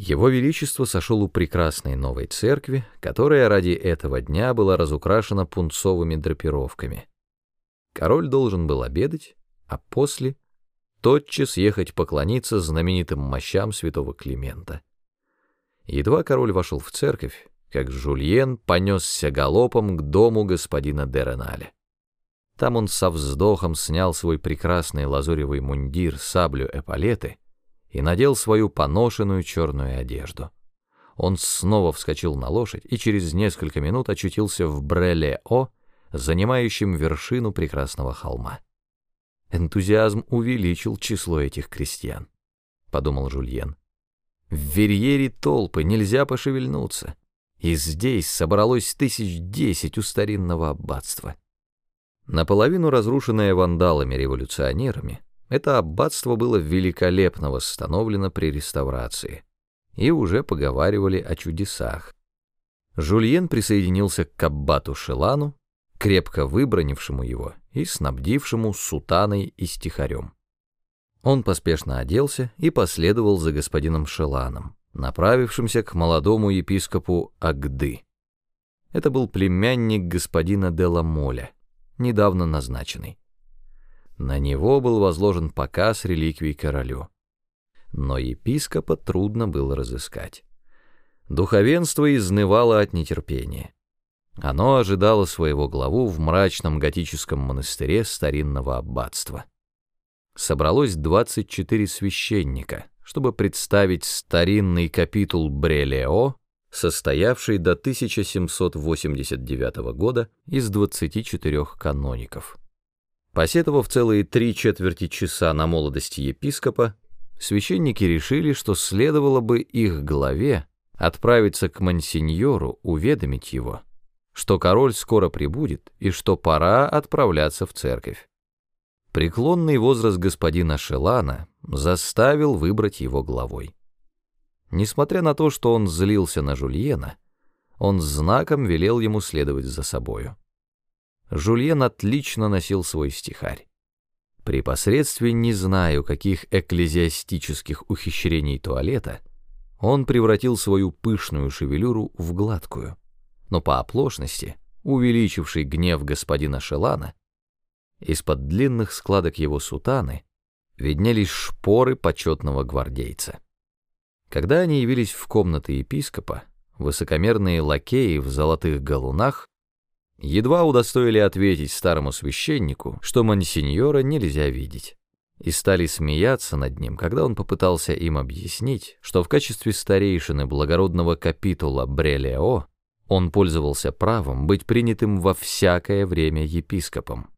Его Величество сошел у прекрасной новой церкви, которая ради этого дня была разукрашена пунцовыми драпировками. Король должен был обедать, а после тотчас ехать поклониться знаменитым мощам святого Климента. Едва король вошел в церковь, как Жульен понесся галопом к дому господина Дереналя. Там он со вздохом снял свой прекрасный лазуревый мундир, саблю эполеты и надел свою поношенную черную одежду. Он снова вскочил на лошадь и через несколько минут очутился в Бреле-О, занимающем вершину прекрасного холма. Энтузиазм увеличил число этих крестьян, — подумал Жульен. В Верьере толпы, нельзя пошевельнуться. И здесь собралось тысяч десять у старинного аббатства. Наполовину разрушенное вандалами-революционерами, это аббатство было великолепно восстановлено при реставрации, и уже поговаривали о чудесах. Жульен присоединился к аббату Шелану, крепко выбронившему его и снабдившему сутаной и стихарем. Он поспешно оделся и последовал за господином Шеланом, направившимся к молодому епископу Агды. Это был племянник господина Деламоля, недавно назначенный. На него был возложен показ реликвий королю. Но епископа трудно было разыскать. Духовенство изнывало от нетерпения. Оно ожидало своего главу в мрачном готическом монастыре старинного аббатства. Собралось 24 священника, чтобы представить старинный капитул Брелео, состоявший до 1789 года из 24 каноников. Посетовав целые три четверти часа на молодости епископа, священники решили, что следовало бы их главе отправиться к мансиньору, уведомить его, что король скоро прибудет и что пора отправляться в церковь. Преклонный возраст господина Шелана заставил выбрать его главой. Несмотря на то, что он злился на Жульена, он знаком велел ему следовать за собою. Жульен отлично носил свой стихарь. При посредстве не знаю каких экклезиастических ухищрений туалета он превратил свою пышную шевелюру в гладкую, но по оплошности, увеличивший гнев господина Шелана, из-под длинных складок его сутаны виднелись шпоры почетного гвардейца. Когда они явились в комнаты епископа, высокомерные лакеи в золотых галунах едва удостоили ответить старому священнику, что мансиньора нельзя видеть, и стали смеяться над ним, когда он попытался им объяснить, что в качестве старейшины благородного капитула Брелео он пользовался правом быть принятым во всякое время епископом.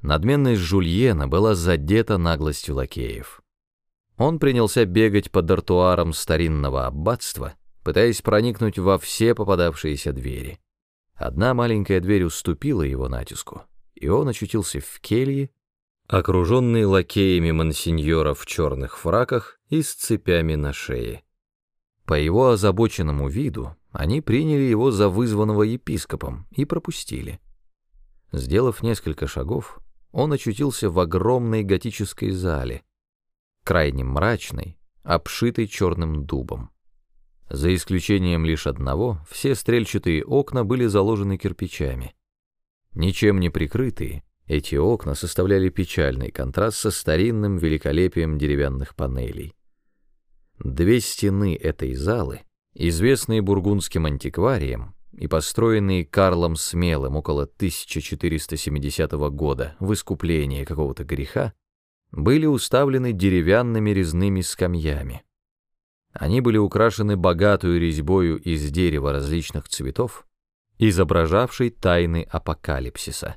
Надменность Жульена была задета наглостью лакеев. Он принялся бегать по дартуарам старинного аббатства, пытаясь проникнуть во все попадавшиеся двери. Одна маленькая дверь уступила его натиску, и он очутился в келье, окруженный лакеями мансиньора в черных фраках и с цепями на шее. По его озабоченному виду они приняли его за вызванного епископом и пропустили. Сделав несколько шагов, он очутился в огромной готической зале, крайне мрачной, обшитой черным дубом. За исключением лишь одного, все стрельчатые окна были заложены кирпичами. Ничем не прикрытые, эти окна составляли печальный контраст со старинным великолепием деревянных панелей. Две стены этой залы, известные бургундским антиквариям и построенные Карлом Смелым около 1470 года в искупление какого-то греха, были уставлены деревянными резными скамьями. Они были украшены богатую резьбою из дерева различных цветов, изображавшей тайны апокалипсиса.